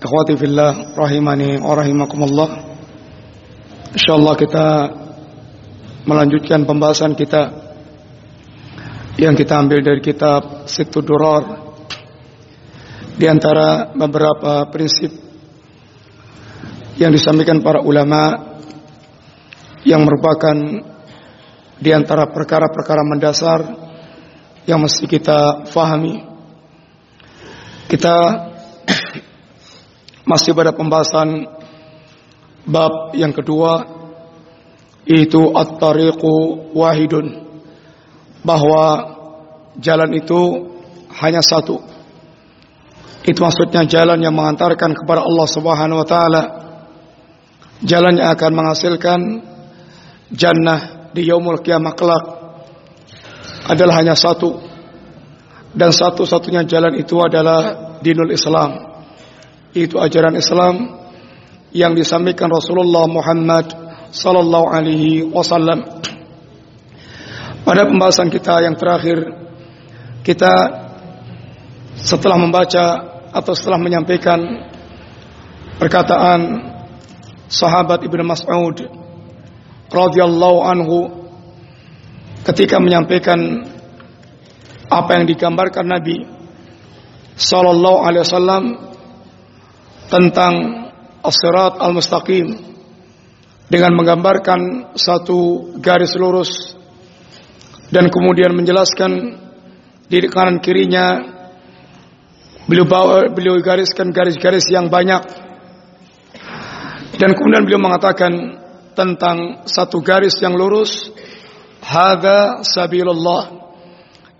Ikhwati fillah rahimani wa rahimakumullah Insyaallah kita melanjutkan pembahasan kita yang kita ambil dari kitab Situ Durar di antara beberapa prinsip yang disampaikan para ulama yang merupakan di antara perkara-perkara mendasar yang mesti kita fahami. Kita masih pada pembahasan bab yang kedua itu at-tariqu wahidun bahwa jalan itu hanya satu. Itu maksudnya jalan yang mengantarkan kepada Allah Subhanahu wa taala. Jalan yang akan menghasilkan jannah di yaumul kiamah kelak adalah hanya satu. Dan satu-satunya jalan itu adalah dinul Islam itu ajaran Islam yang disampaikan Rasulullah Muhammad sallallahu alaihi wasallam. Pada pembahasan kita yang terakhir kita setelah membaca atau setelah menyampaikan perkataan sahabat Ibnu Mas'ud radhiyallahu anhu ketika menyampaikan apa yang digambarkan Nabi sallallahu alaihi wasallam tentang as-sirat al-mustaqim. Dengan menggambarkan satu garis lurus dan kemudian menjelaskan di kanan kirinya beliau bawa, beliau gariskan garis-garis yang banyak. Dan kemudian beliau mengatakan tentang satu garis yang lurus hadza sabilullah.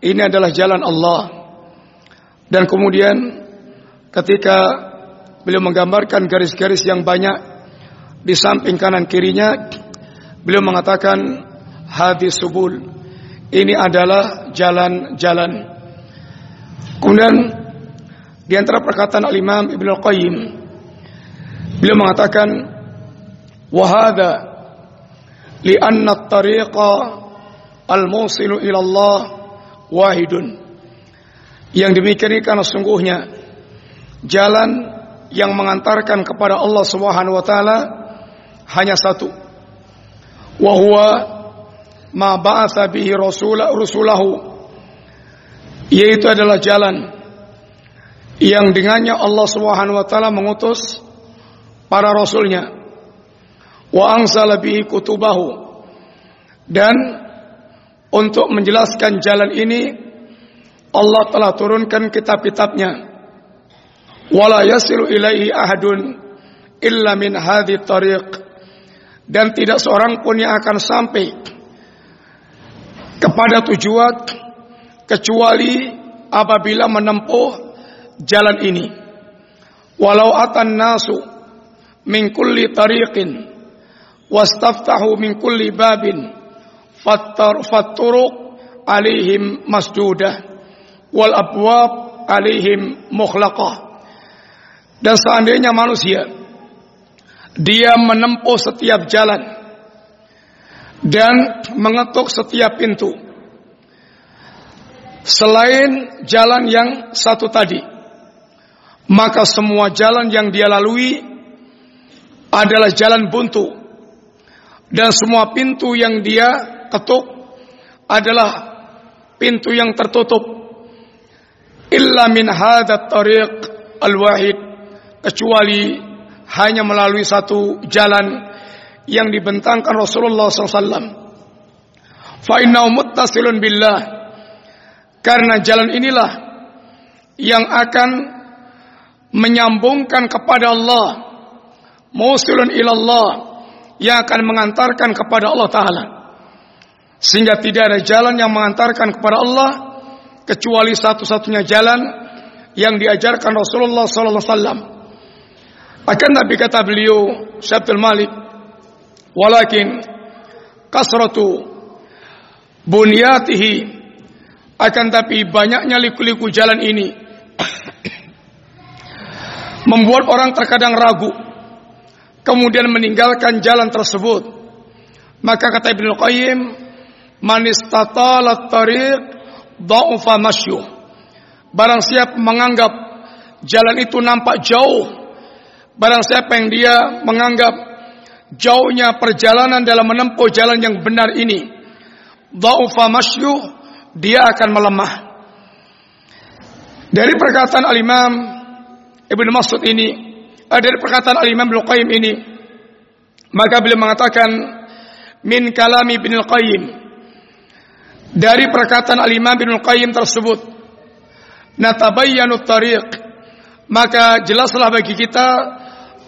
Ini adalah jalan Allah. Dan kemudian ketika Beliau menggambarkan garis-garis yang banyak di samping kanan kirinya. Beliau mengatakan hadis subul. Ini adalah jalan-jalan. Kemudian di antara perkataan Al-Imam Ibnu Al-Qayyim beliau mengatakan wahada li'anna at-tariqa al-musilu ila Allah wahidun. Yang demikian ini karena sungguhnya jalan yang mengantarkan kepada Allah Subhanahu wa taala hanya satu. Wa huwa ma ba'atha bihi rasulahu yaitu adalah jalan yang dengannya Allah Subhanahu wa taala mengutus para rasulnya. Wa angsala bihi kutubahu. Dan untuk menjelaskan jalan ini Allah telah turunkan kitab-kitabnya wala yasilu ilaihi ahadun illa min hadhi tariq. Dan tidak seorang pun yang akan sampai kepada tujuan kecuali apabila menempuh jalan ini. Walau atan nasu min kulli tariqin wastaftahu min kulli babin fattar fatturuq alaihim masdudah wal abwab alaihim mukhlaqah dan seandainya manusia dia menempuh setiap jalan dan mengetuk setiap pintu selain jalan yang satu tadi maka semua jalan yang dia lalui adalah jalan buntu. Dan semua pintu yang dia ketuk adalah pintu yang tertutup. Illa min hadat tariq al-wahid kecuali hanya melalui satu jalan yang dibentangkan Rasulullah SAW. Fa'innahu muttasilun billah. Karena jalan inilah yang akan menyambungkan kepada Allah. Musilun ilallah. Yang akan mengantarkan kepada Allah Ta'ala. Sehingga tidak ada jalan yang mengantarkan kepada Allah. Kecuali satu-satunya jalan yang diajarkan Rasulullah SAW. Akan tapi kata beliau Syabdul Malik, walakin kasratu bunyatihi. Akan tapi banyaknya liku-liku jalan ini membuat orang terkadang ragu kemudian meninggalkan jalan tersebut. Maka kata Ibnu Qayyim man istatala tariq dha'ufa masyu barang siapa menganggap jalan itu nampak jauh Barang siapa yang dia menganggap jauhnya perjalanan dalam menempuh jalan yang benar ini, dha'ufa masyu, dia akan melemah. Dari perkataan al-Imam Ibnu Mas'ud ini, eh, dari perkataan al-Imam Ibnu ini, maka beliau mengatakan min kalami Ibnu Qayyim. Dari perkataan al-Imam Ibnu Qayyim tersebut, natabayyanu tariq, maka jelaslah bagi kita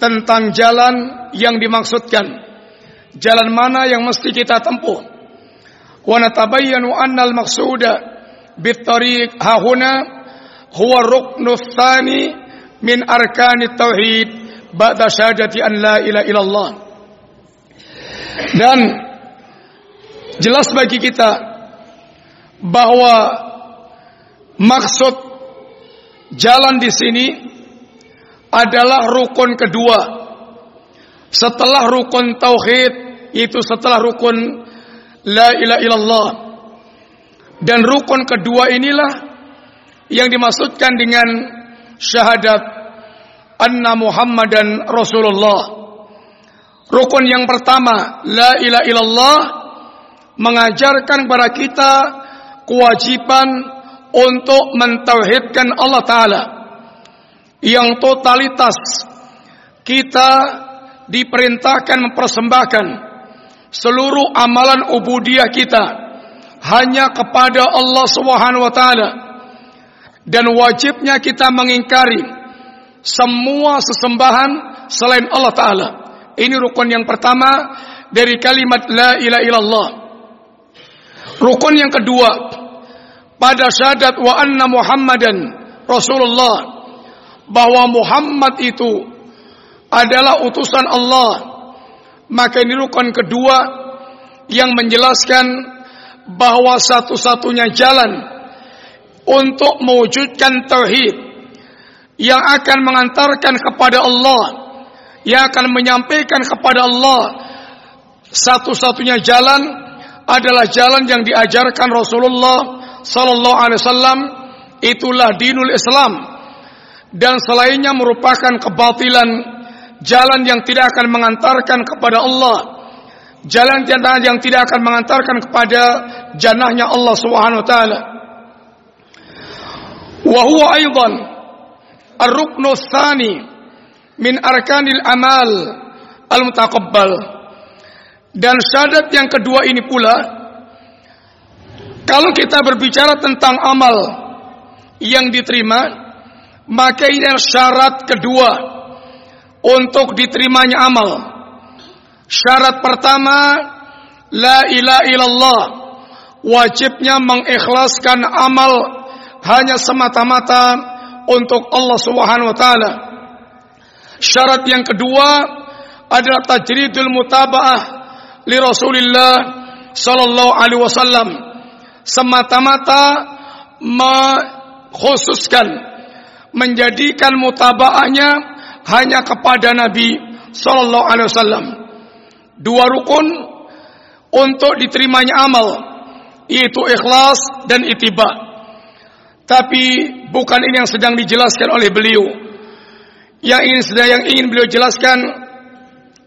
tentang jalan yang dimaksudkan. Jalan mana yang mesti kita tempuh. Wa natabayyanu anna al-maqsuda bit-tariq hahuna huwa ruknu tsani min arkani tauhid ba'da syahadati an la ilaha illallah. Dan jelas bagi kita bahwa maksud jalan di sini adalah rukun kedua. Setelah rukun tauhid itu setelah rukun la ilaha illallah. Dan rukun kedua inilah yang dimaksudkan dengan syahadat anna Muhammadan Rasulullah. Rukun yang pertama, la ilaha illallah mengajarkan kepada kita kewajiban untuk mentauhidkan Allah taala yang totalitas kita diperintahkan mempersembahkan seluruh amalan ubudiyah kita hanya kepada Allah Subhanahu wa taala dan wajibnya kita mengingkari semua sesembahan selain Allah taala. Ini rukun yang pertama dari kalimat la ilaha illallah. Rukun yang kedua pada syahadat wa anna Muhammadan Rasulullah. Bahwa Muhammad itu adalah utusan Allah, maka ini rukun kedua yang menjelaskan bahwa satu-satunya jalan untuk mewujudkan tauhid yang akan mengantarkan kepada Allah, yang akan menyampaikan kepada Allah satu-satunya jalan adalah jalan yang diajarkan Rasulullah sallallahu alaihi wasallam itulah dinul Islam. Dan selainnya merupakan kebatilan jalan yang tidak akan mengantarkan kepada Allah. Jalan yang tidak akan mengantarkan kepada jannahnya Allah Subhanahu wa taala. Wa huwa aidan ar-ruknu tsani min arkanil amal al-mutaqabbal. Dan syahadat yang kedua ini pula kalau kita berbicara tentang amal yang diterima maka ini syarat kedua untuk diterimanya amal. Syarat pertama, la ilaha illallah. Wajibnya mengikhlaskan amal hanya semata-mata untuk Allah Subhanahu wa taala. Syarat yang kedua adalah tajridul mutabaah li Rasulillah sallallahu alaihi wasallam. Semata-mata mengkhususkan menjadikan mutabaahnya hanya kepada Nabi sallallahu alaihi wasallam. Dua rukun untuk diterimanya amal yaitu ikhlas dan itiba. Tapi bukan ini yang sedang dijelaskan oleh beliau. Yang ingin sedang yang ingin beliau jelaskan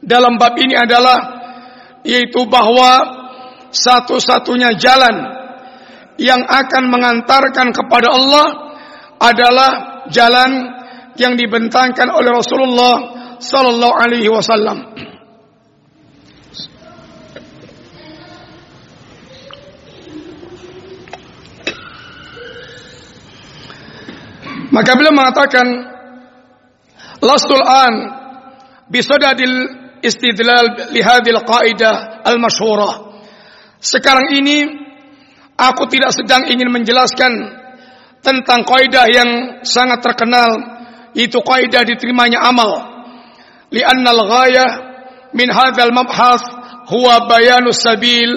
dalam bab ini adalah yaitu bahwa satu-satunya jalan yang akan mengantarkan kepada Allah adalah jalan yang dibentangkan oleh Rasulullah sallallahu alaihi wasallam. Maka beliau mengatakan lastul an bisadadil istidlal lihadil qaidah al-masyhurah. Sekarang ini aku tidak sedang ingin menjelaskan tentang kaidah yang sangat terkenal itu kaidah diterimanya amal lianna al-ghayah min hadzal mabhas huwa bayanu sabil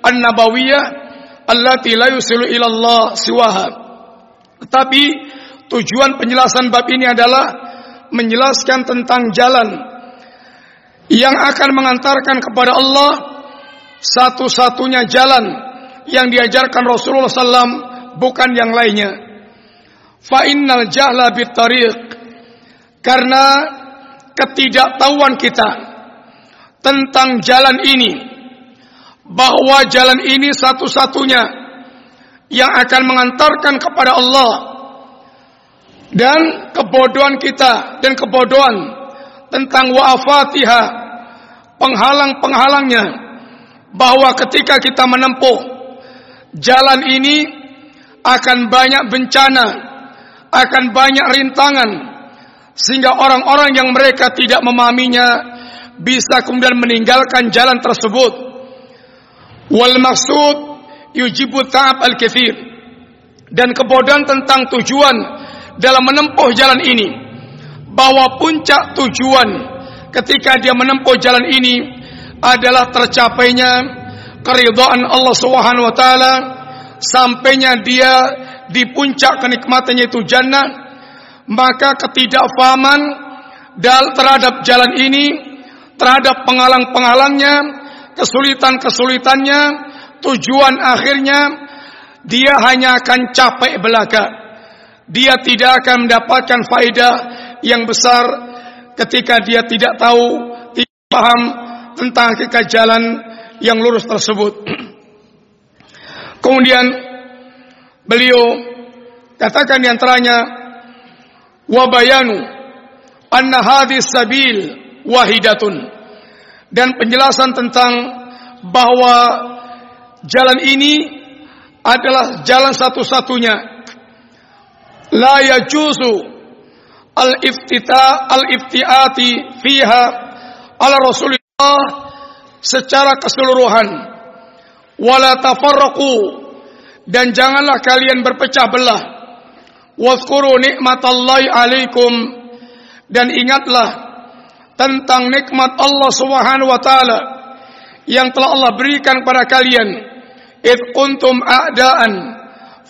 an-nabawiyah allati la yusilu ila Allah siwaha. Tetapi tujuan penjelasan bab ini adalah menjelaskan tentang jalan yang akan mengantarkan kepada Allah satu-satunya jalan yang diajarkan Rasulullah SAW bukan yang lainnya. Fa innal jahla bitariq karena ketidaktahuan kita tentang jalan ini bahwa jalan ini satu-satunya yang akan mengantarkan kepada Allah dan kebodohan kita dan kebodohan tentang wa'afatiha penghalang-penghalangnya bahwa ketika kita menempuh jalan ini akan banyak bencana akan banyak rintangan sehingga orang-orang yang mereka tidak memahaminya bisa kemudian meninggalkan jalan tersebut. Wal maksud yujibu ta'ab al-kathir. Dan kebodohan tentang tujuan dalam menempuh jalan ini bahwa puncak tujuan ketika dia menempuh jalan ini adalah tercapainya keridhaan Allah Subhanahu wa taala sampainya dia di puncak kenikmatannya itu jannah maka ketidakfahaman terhadap jalan ini terhadap penghalang-penghalangnya kesulitan-kesulitannya tujuan akhirnya dia hanya akan capek belaka dia tidak akan mendapatkan faedah yang besar ketika dia tidak tahu tidak paham tentang hakikat jalan yang lurus tersebut. Kemudian beliau katakan di antaranya wa bayanu anna hadis sabil wahidatun. Dan penjelasan tentang bahwa jalan ini adalah jalan satu-satunya. La yajuzu al iftita al iftiati fiha ala rasulillah secara keseluruhan. Wala tafarraqu. Dan janganlah kalian berpecah belah. Wadhkuru nikmatallahi alaikum. Dan ingatlah tentang nikmat Allah Subhanahu wa taala yang telah Allah berikan kepada kalian. Id kuntum a'daan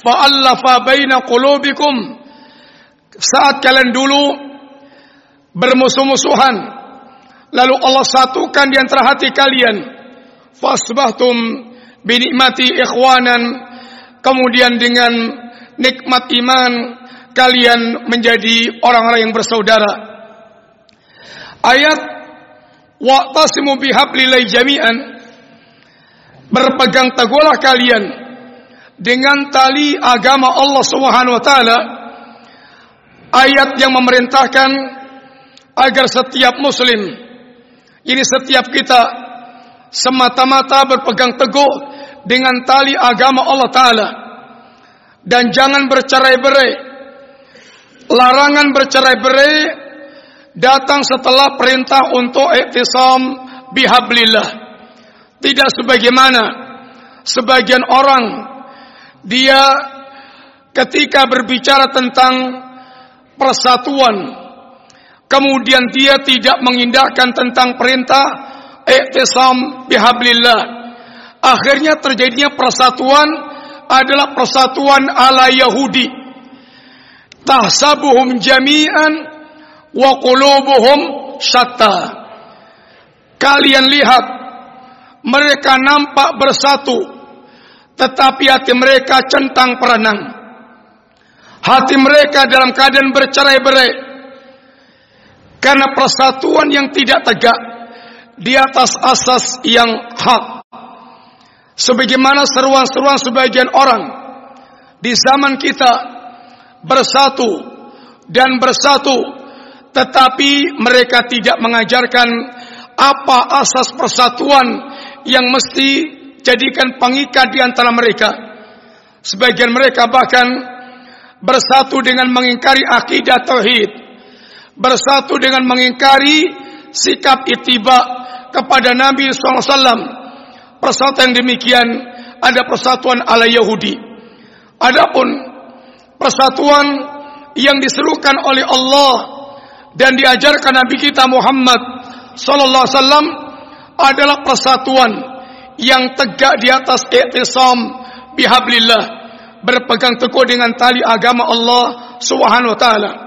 fa'allafa baina qulubikum. Saat kalian dulu bermusuh-musuhan lalu Allah satukan di antara hati kalian fasbahtum binikmati ikhwanan kemudian dengan nikmat iman kalian menjadi orang-orang yang bersaudara. Ayat wa'tasimu bihablillahi jami'an berpegang teguhlah kalian dengan tali agama Allah Subhanahu wa taala. Ayat yang memerintahkan agar setiap muslim ini setiap kita semata-mata berpegang teguh dengan tali agama Allah taala dan jangan bercerai-berai. Larangan bercerai-berai datang setelah perintah untuk iktisam bihablillah. Tidak sebagaimana sebagian orang dia ketika berbicara tentang persatuan kemudian dia tidak mengindahkan tentang perintah iktisam bihablillah. Akhirnya terjadinya persatuan adalah persatuan ala Yahudi. Tahsabuhum jami'an wa qulubuhum syatta. Kalian lihat mereka nampak bersatu tetapi hati mereka centang perenang. Hati mereka dalam keadaan bercerai-berai karena persatuan yang tidak tegak di atas asas yang hak. Sebagaimana seruan-seruan sebagian orang di zaman kita bersatu dan bersatu tetapi mereka tidak mengajarkan apa asas persatuan yang mesti jadikan pengikat di antara mereka. Sebagian mereka bahkan bersatu dengan mengingkari akidah tauhid, bersatu dengan mengingkari sikap itiba kepada Nabi SAW persatuan demikian ada persatuan ala Yahudi. Adapun persatuan yang diserukan oleh Allah dan diajarkan Nabi kita Muhammad sallallahu alaihi wasallam adalah persatuan yang tegak di atas i'tisam bihablillah berpegang teguh dengan tali agama Allah Subhanahu wa taala.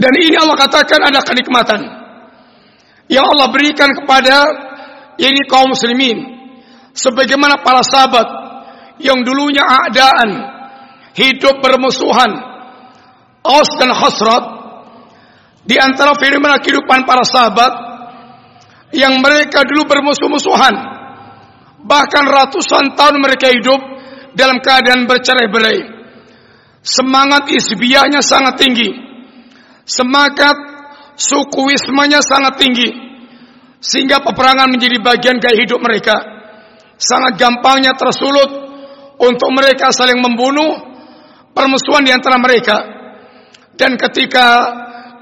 Dan ini Allah katakan ada kenikmatan. Yang Allah berikan kepada ini kaum muslimin. Sebagaimana para sahabat yang dulunya adaan hidup bermusuhan Aus dan Khasrat di antara fenomena kehidupan para sahabat yang mereka dulu bermusuh-musuhan bahkan ratusan tahun mereka hidup dalam keadaan bercerai-berai. Semangat isbiahnya sangat tinggi semangat suku wismanya sangat tinggi sehingga peperangan menjadi bagian gaya hidup mereka. Sangat gampangnya tersulut untuk mereka saling membunuh permusuhan di antara mereka. Dan ketika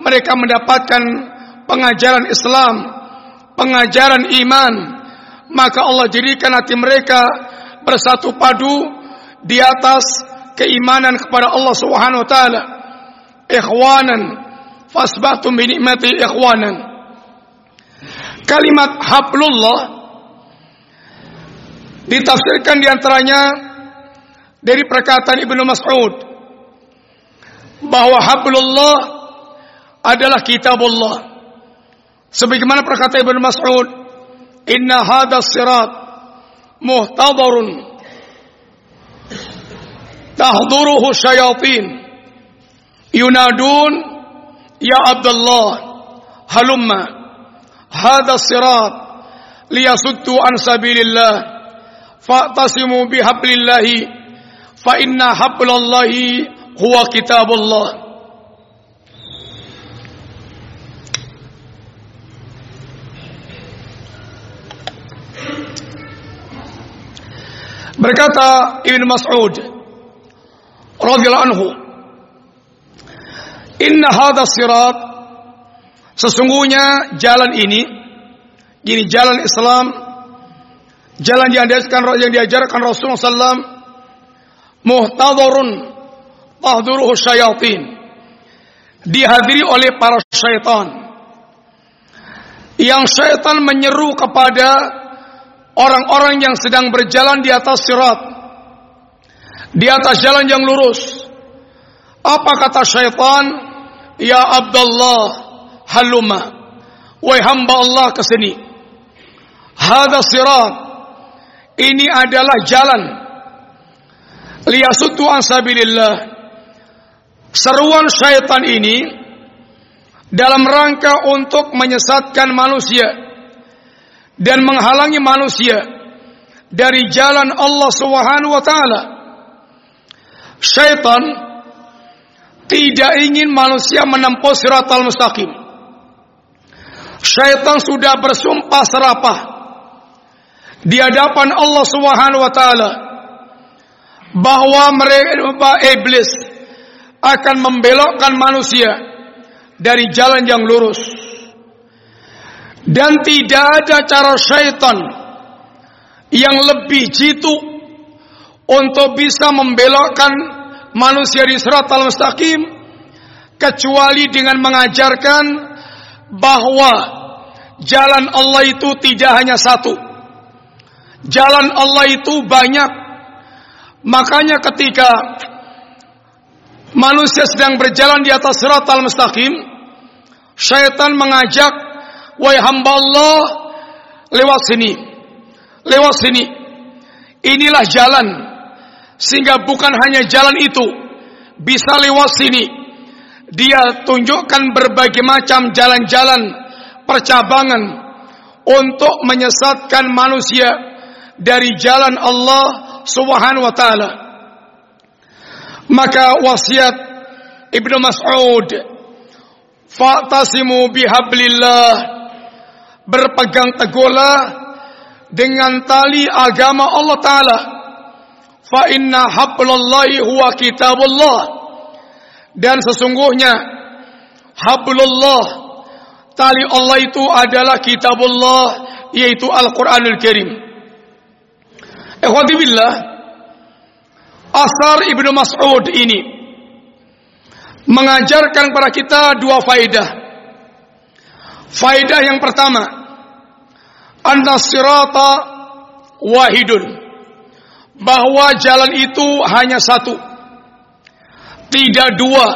mereka mendapatkan pengajaran Islam pengajaran iman maka Allah jadikan hati mereka bersatu padu di atas keimanan kepada Allah Subhanahu wa taala. Ikhwanan fasbahtum bi ni'mati ikhwanan kalimat hablullah Ditafsirkan di antaranya dari perkataan Ibnu Mas'ud bahwa hablullah adalah kitabullah. Sebagaimana perkataan Ibnu Mas'ud, "Inna hadha sirat muhtadarun tahduruhu syayatin yunadun ya Abdullah halumma hadha sirat liyasuddu an sabilillah fa'tasimu bihablillahi fa inna hablallahi huwa kitabullah. Berkata Ibn Mas'ud radhiyallahu anhu Inna hadha sirat sesungguhnya jalan ini ini jalan Islam Jalan yang diajarkan yang diajarkan Rasulullah SAW muhtadharun tahduruhu syayatin. Dihadiri oleh para syaitan. Yang syaitan menyeru kepada orang-orang yang sedang berjalan di atas sirat. Di atas jalan yang lurus. Apa kata syaitan? Ya Abdullah haluma. Wahai hamba Allah ke sini. Hada sirat ini adalah jalan liyasuddu an sabilillah. Seruan syaitan ini dalam rangka untuk menyesatkan manusia dan menghalangi manusia dari jalan Allah Subhanahu wa taala. Syaitan tidak ingin manusia menempuh siratal mustaqim. Syaitan sudah bersumpah serapah di hadapan Allah Subhanahu wa taala bahwa mereka iblis akan membelokkan manusia dari jalan yang lurus dan tidak ada cara syaitan yang lebih jitu untuk bisa membelokkan manusia di siratal mustaqim kecuali dengan mengajarkan bahwa jalan Allah itu tidak hanya satu Jalan Allah itu banyak. Makanya ketika manusia sedang berjalan di atas al mustaqim, syaitan mengajak, "Wahai hamba Allah, lewat sini. Lewat sini. Inilah jalan." Sehingga bukan hanya jalan itu, bisa lewat sini. Dia tunjukkan berbagai macam jalan-jalan percabangan untuk menyesatkan manusia dari jalan Allah Subhanahu wa taala. Maka wasiat Ibnu Mas'ud Fa'tasimu bihablillah Berpegang teguhlah Dengan tali agama Allah Ta'ala Fa inna hablallahi huwa kitabullah Dan sesungguhnya Hablullah Tali Allah itu adalah kitabullah Yaitu Al-Quranul Karim Ikhwati billah, asar Ibnu Mas'ud ini mengajarkan kepada kita dua faedah. Faedah yang pertama, anna sirata wahidun. Bahwa jalan itu hanya satu. Tidak dua,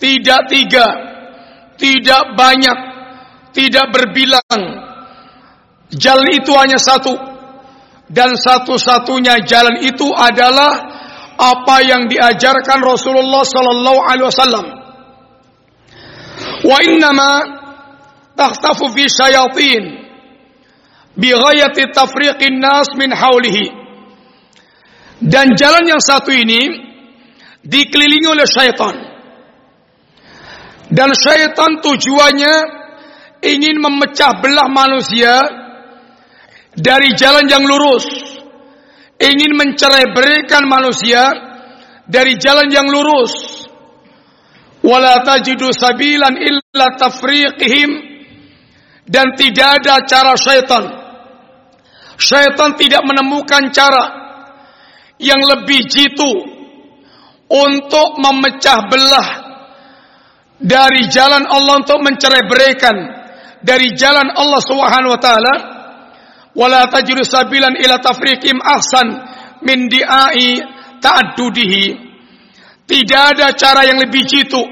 tidak tiga, tidak banyak, tidak berbilang. Jalan itu hanya satu. Dan satu-satunya jalan itu adalah apa yang diajarkan Rasulullah sallallahu alaihi wasallam. Wa innama takhtafu fi syayatin bi ghayati tafriqin nas min haulihi. Dan jalan yang satu ini dikelilingi oleh syaitan. Dan syaitan tujuannya ingin memecah belah manusia dari jalan yang lurus. Ingin mencerai berikan manusia dari jalan yang lurus. Wala tajidu sabilan dan tidak ada cara syaitan. Syaitan tidak menemukan cara yang lebih jitu untuk memecah belah dari jalan Allah untuk mencerai berikan dari jalan Allah Subhanahu wa taala. Wala tajidu sabilan ila tafriqim ahsan min di'ai ta'addudihi. Tidak ada cara yang lebih jitu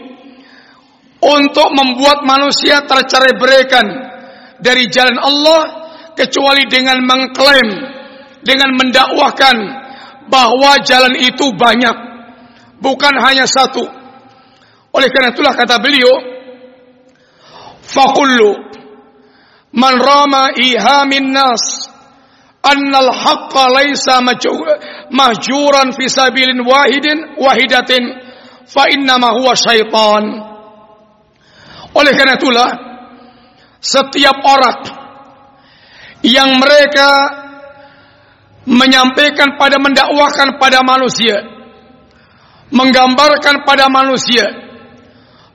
untuk membuat manusia tercerai berikan dari jalan Allah kecuali dengan mengklaim dengan mendakwahkan bahwa jalan itu banyak. Bukan hanya satu. Oleh karena itulah kata beliau fakullu man rama ihamin nas annal haqqa laysa mahjuran fi sabilin wahidin wahidatin fa innama huwa syaitan. Oleh karena itulah setiap orang yang mereka menyampaikan pada mendakwahkan pada manusia menggambarkan pada manusia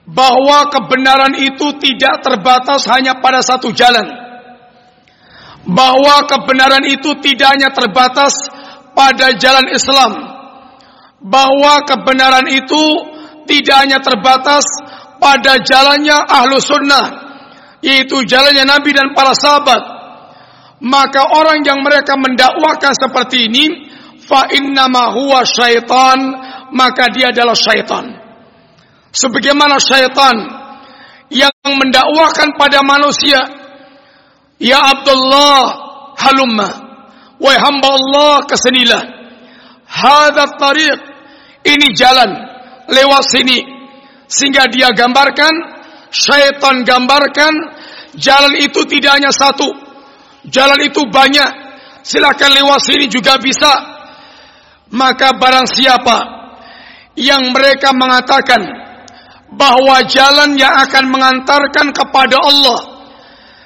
bahwa kebenaran itu tidak terbatas hanya pada satu jalan. Bahwa kebenaran itu tidak hanya terbatas pada jalan Islam. Bahwa kebenaran itu tidak hanya terbatas pada jalannya ahlu sunnah. Yaitu jalannya Nabi dan para sahabat. Maka orang yang mereka mendakwakan seperti ini. Fa innama huwa syaitan. Maka dia adalah syaitan sebagaimana syaitan yang mendakwakan pada manusia ya Abdullah halumma wahai hamba Allah kesenilah hadza tariq ini jalan lewat sini sehingga dia gambarkan syaitan gambarkan jalan itu tidak hanya satu jalan itu banyak silakan lewat sini juga bisa maka barang siapa yang mereka mengatakan bahwa jalan yang akan mengantarkan kepada Allah,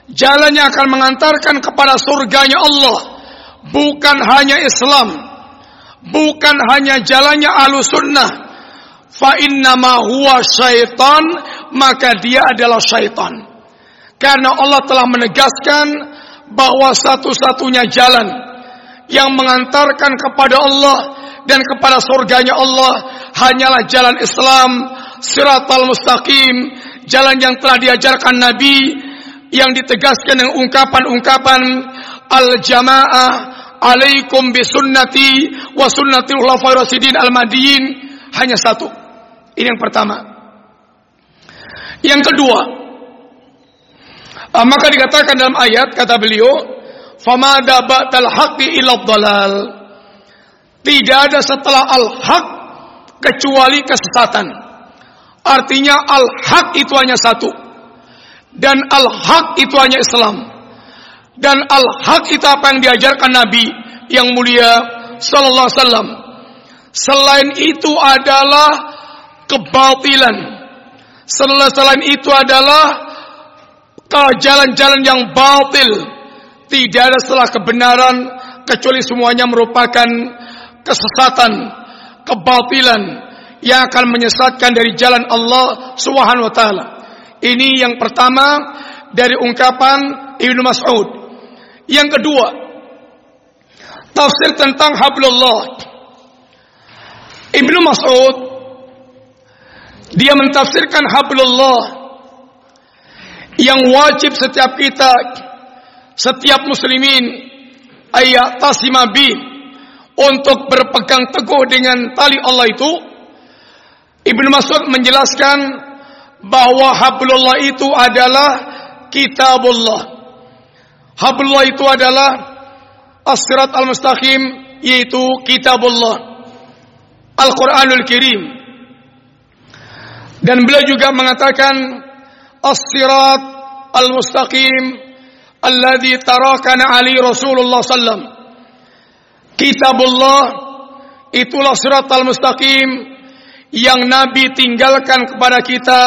jalan yang akan mengantarkan kepada surganya Allah, bukan hanya Islam, bukan hanya jalannya ahlu sunnah, fa innama huwa syaitan, maka dia adalah syaitan. Karena Allah telah menegaskan bahwa satu-satunya jalan yang mengantarkan kepada Allah dan kepada surganya Allah hanyalah jalan Islam siratal mustaqim, jalan yang telah diajarkan Nabi yang ditegaskan dengan ungkapan-ungkapan al-jamaah alaikum bisunnati wa sunnati khulafai rasyidin al-madiyin hanya satu. Ini yang pertama. Yang kedua, maka dikatakan dalam ayat kata beliau, "Famada ba'dal haqqi illa dhalal." Tidak ada setelah al-haq kecuali kesesatan. Artinya al-haq itu hanya satu. Dan al-haq itu hanya Islam. Dan al-haq itu apa yang diajarkan Nabi yang mulia sallallahu alaihi wasallam. Selain itu adalah kebatilan. Selain itu adalah jalan-jalan yang batil. Tidak ada setelah kebenaran kecuali semuanya merupakan kesesatan, kebatilan, yang akan menyesatkan dari jalan Allah Subhanahu wa taala. Ini yang pertama dari ungkapan Ibnu Mas'ud. Yang kedua, tafsir tentang hablullah. Ibnu Mas'ud Dia mentafsirkan hablullah yang wajib setiap kita, setiap muslimin ayat tasimabi untuk berpegang teguh dengan tali Allah itu. Ibnu Mas'ud menjelaskan bahwa hablullah itu adalah kitabullah. Hablullah itu adalah as-sirat al-mustaqim yaitu kitabullah. Al-Qur'anul Karim. Dan beliau juga mengatakan as-sirat al-mustaqim alladhi tarakana ali Rasulullah sallam. Kitabullah itulah sirat al-mustaqim yang Nabi tinggalkan kepada kita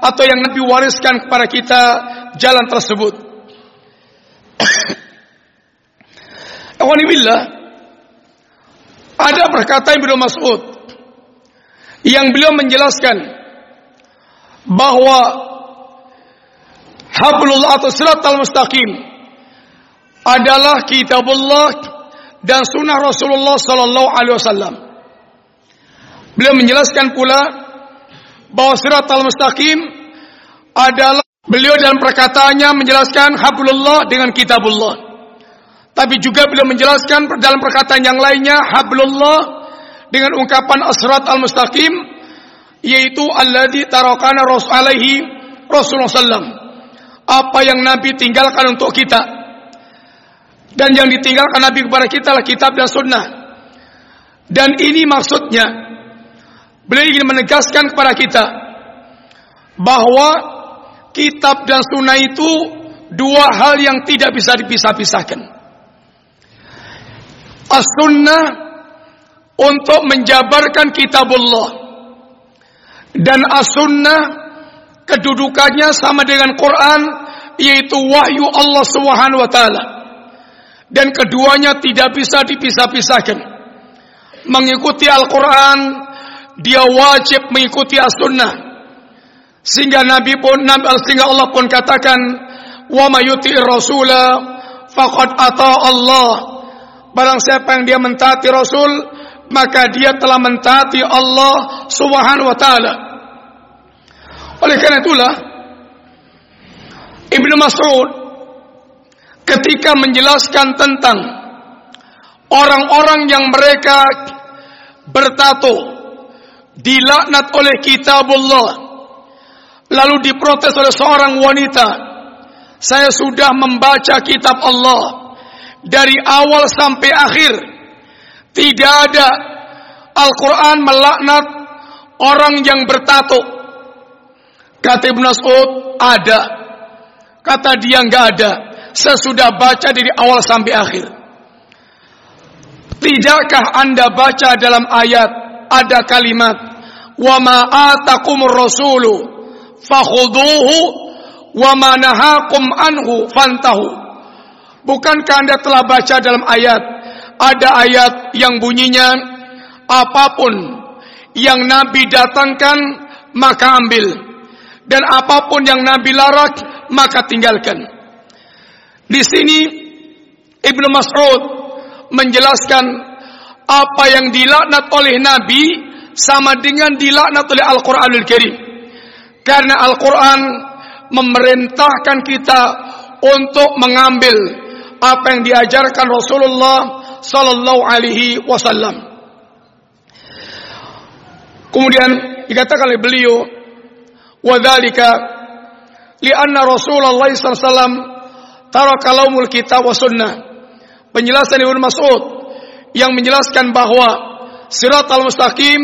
atau yang Nabi wariskan kepada kita jalan tersebut. Alhamdulillah ada perkataan Ibnu Mas'ud yang beliau menjelaskan bahwa hablullah atau siratal mustaqim adalah kitabullah dan sunnah Rasulullah sallallahu alaihi wasallam. Beliau menjelaskan pula bahwa siratal mustaqim adalah beliau dalam perkataannya menjelaskan hablullah dengan kitabullah. Tapi juga beliau menjelaskan dalam perkataan yang lainnya hablullah dengan ungkapan asrat al-mustaqim yaitu alladzi tarakana Rasulullah sallam. Apa yang Nabi tinggalkan untuk kita. Dan yang ditinggalkan Nabi kepada kita adalah kitab dan sunnah. Dan ini maksudnya beliau ingin menegaskan kepada kita bahwa kitab dan sunnah itu dua hal yang tidak bisa dipisah-pisahkan. As-sunnah untuk menjabarkan kitabullah. Dan as-sunnah kedudukannya sama dengan Quran yaitu wahyu Allah Subhanahu wa taala. Dan keduanya tidak bisa dipisah-pisahkan. Mengikuti Al-Quran, dia wajib mengikuti as-sunnah. Sehingga Nabi pun, sehingga Allah pun katakan, wa mayuti'ir rasula faqad ata Allah Barang siapa yang dia mentaati Rasul, maka dia telah mentaati Allah Subhanahu wa taala. Oleh karena itulah Ibnu Mas'ud ketika menjelaskan tentang orang-orang yang mereka bertato dilaknat oleh kitabullah lalu diprotes oleh seorang wanita saya sudah membaca kitab Allah dari awal sampai akhir tidak ada Al-Quran melaknat orang yang bertato. Kata Ibn Mas'ud, ada. Kata dia nggak ada. Sesudah baca dari awal sampai akhir. Tidakkah anda baca dalam ayat ada kalimat wa ma atakumur rasulu fakhuduhu wa ma nahakum anhu fantahu Bukankah Anda telah baca dalam ayat ada ayat yang bunyinya apa pun yang Nabi datangkan maka ambil dan apa pun yang Nabi larang maka tinggalkan. Di sini Ibnu Mas'ud menjelaskan apa yang dilaknat oleh Nabi sama dengan dilaknat oleh Al-Qur'anul Karim. Karena Al-Qur'an memerintahkan kita untuk mengambil apa yang diajarkan Rasulullah sallallahu alaihi wasallam. Kemudian dikatakan oleh beliau, "Wadzalika li'anna Rasulullah sallallahu alaihi wasallam taraka laumul kitab wa sunnah." Penjelasan Ibnu Mas'ud yang menjelaskan bahwa Siratal Mustaqim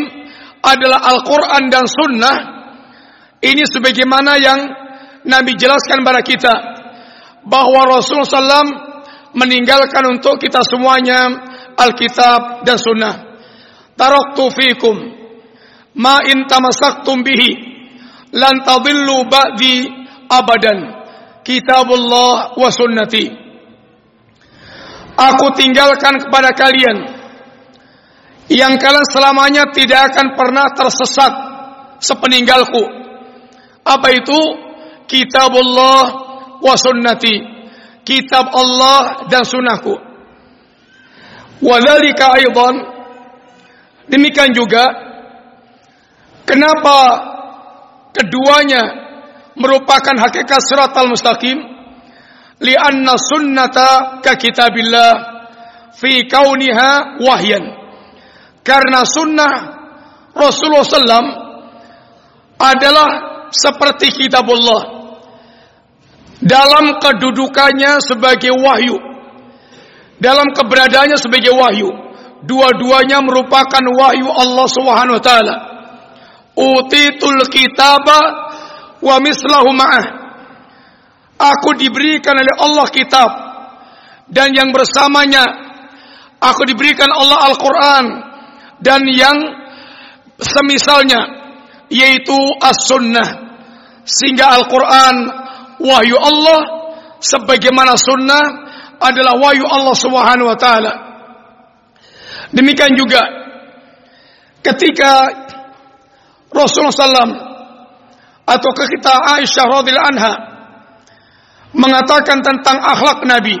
adalah Al-Qur'an dan sunnah ini sebagaimana yang Nabi jelaskan kepada kita bahwa Rasulullah SAW meninggalkan untuk kita semuanya Alkitab dan Sunnah. Taraktu fikum ma in bihi lan tadillu ba'di abadan. Kitabullah wa sunnati. Aku tinggalkan kepada kalian yang kalian selamanya tidak akan pernah tersesat sepeninggalku. Apa itu? Kitabullah wa sunnati kitab Allah dan sunnahku. Wadhalika aydan demikian juga kenapa keduanya merupakan hakikat siratal mustaqim li'anna sunnata ka kitabillah fi kauniha wahyan. Karena sunnah Rasulullah SAW adalah seperti kitabullah. Dalam kedudukannya sebagai wahyu. Dalam keberadaannya sebagai wahyu. Dua-duanya merupakan wahyu Allah Subhanahu wa taala utitul kitaba wa mislahu ma'ah. Aku diberikan oleh Allah kitab. Dan yang bersamanya aku diberikan Allah Al-Qur'an. Dan yang semisalnya yaitu as-sunnah. Sehingga Al-Qur'an wahyu Allah sebagaimana sunnah adalah wahyu Allah Subhanahu wa taala. Demikian juga ketika Rasulullah SAW atau ke kita Aisyah radhiyallahu anha mengatakan tentang akhlak Nabi?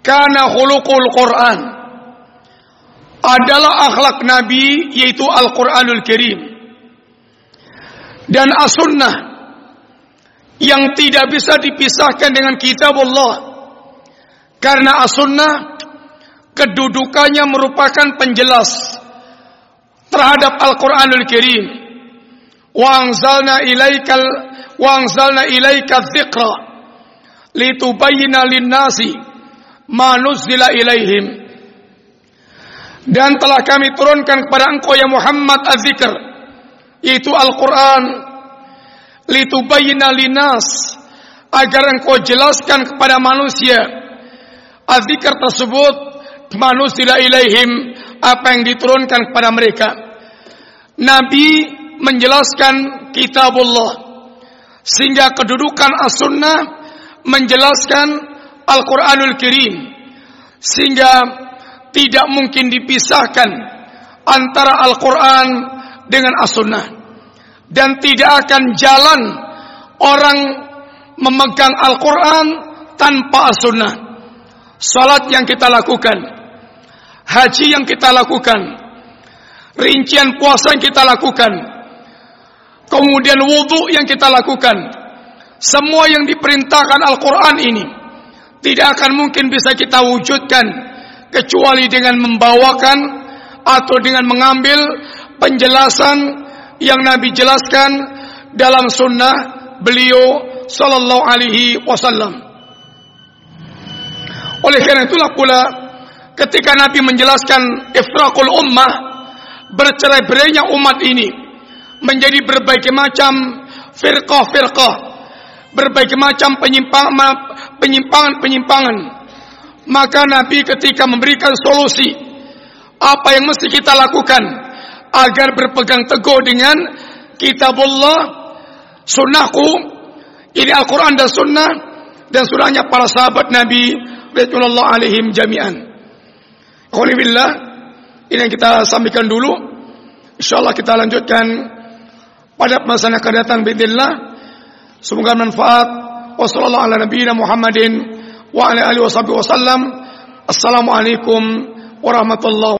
Karena khuluqul Quran adalah akhlak Nabi yaitu Al-Quranul Karim dan as-sunnah yang tidak bisa dipisahkan dengan kitab Allah karena as-sunnah kedudukannya merupakan penjelas terhadap Al-Qur'anul Karim. Wa anzalna ilaikal wa anzalna ilaika dzikra litubayyana lin-nasi ma nuzila ilaihim. Dan telah kami turunkan kepada engkau ya Muhammad az-zikr yaitu Al-Qur'an litubayyana lin-nas agar engkau jelaskan kepada manusia az-zikr tersebut manusila ilaihim apa yang diturunkan kepada mereka. Nabi menjelaskan kitabullah. Sehingga kedudukan as-sunnah menjelaskan Al-Qur'anul Karim. Sehingga tidak mungkin dipisahkan antara Al-Qur'an dengan as-sunnah. Dan tidak akan jalan orang memegang Al-Qur'an tanpa as-sunnah. Salat yang kita lakukan, haji yang kita lakukan, rincian puasa yang kita lakukan, kemudian wudhu yang kita lakukan, semua yang diperintahkan Al-Quran ini tidak akan mungkin bisa kita wujudkan kecuali dengan membawakan atau dengan mengambil penjelasan yang Nabi jelaskan dalam sunnah beliau Sallallahu Alaihi Wasallam. Oleh karena itulah pula ketika Nabi menjelaskan ifraqul ummah bercerai-berainya umat ini. Menjadi berbagai macam firqah-firqah. Berbagai macam penyimpangan-penyimpangan. Maka Nabi ketika memberikan solusi apa yang mesti kita lakukan agar berpegang teguh dengan kitabullah sunnahku ini Al-Quran dan sunnah dan sunnahnya para sahabat Nabi Ridwanullah alaihim jami'an. Alhamdulillah ini yang kita sampaikan dulu. Insyaallah kita lanjutkan pada masa yang akan datang bismillah. Semoga manfaat. Wassallallahu ala nabiyina Muhammadin wa ala alihi wasallam. Assalamualaikum warahmatullahi